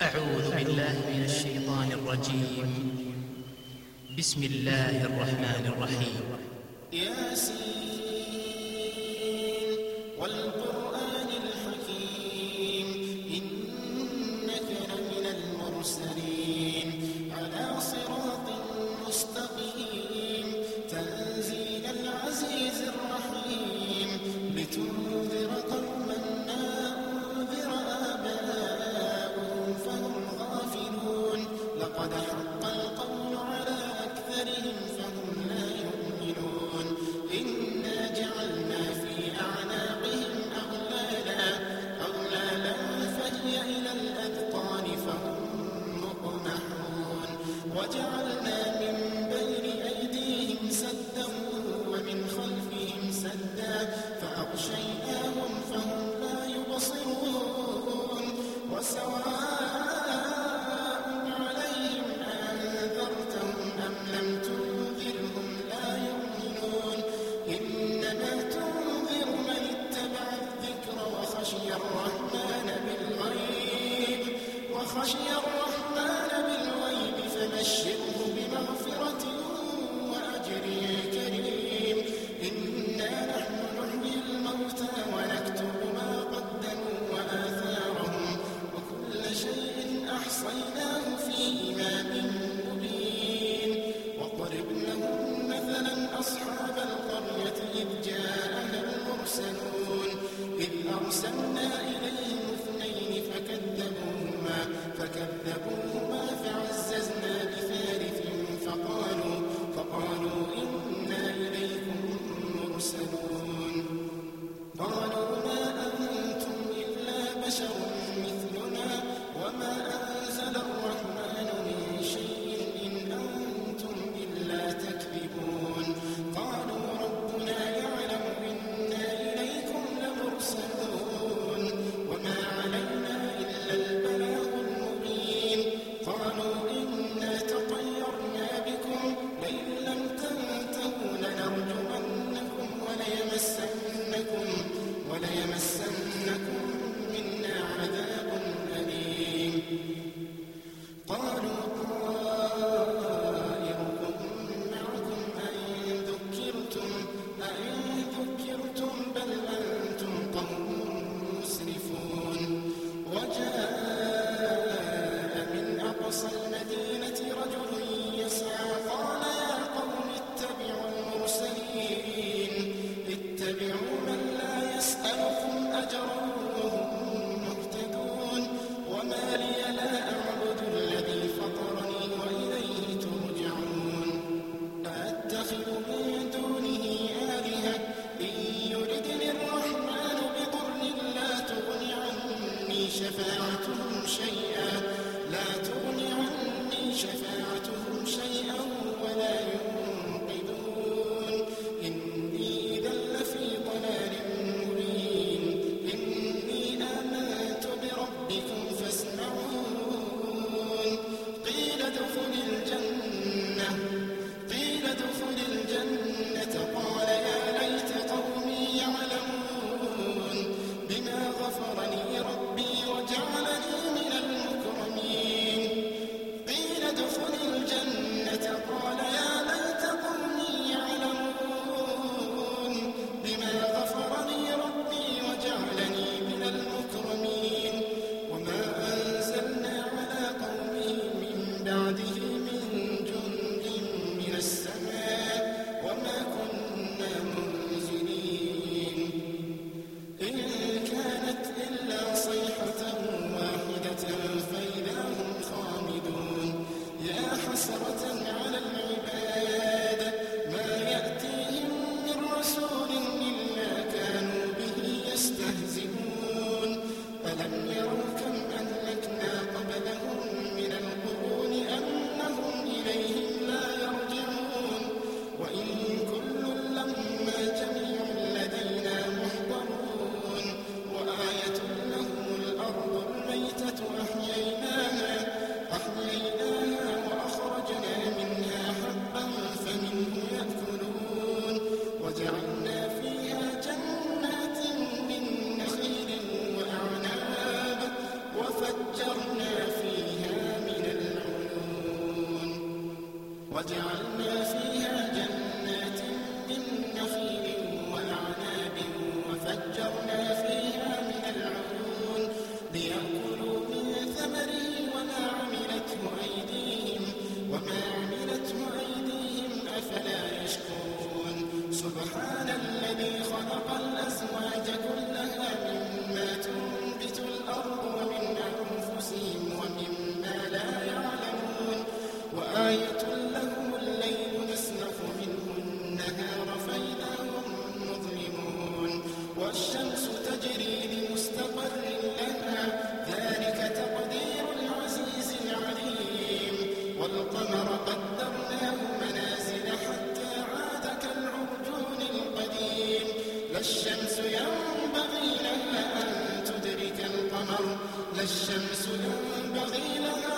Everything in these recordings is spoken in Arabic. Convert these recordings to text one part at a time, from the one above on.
أعوذ بالله من الشيطان الرجيم. بسم الله الرحمن الرحيم. ياسين والقرآن الحكيم. إنك لمن المرسلين. الشمس ينبغي لها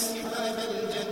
أصحاب الجنة.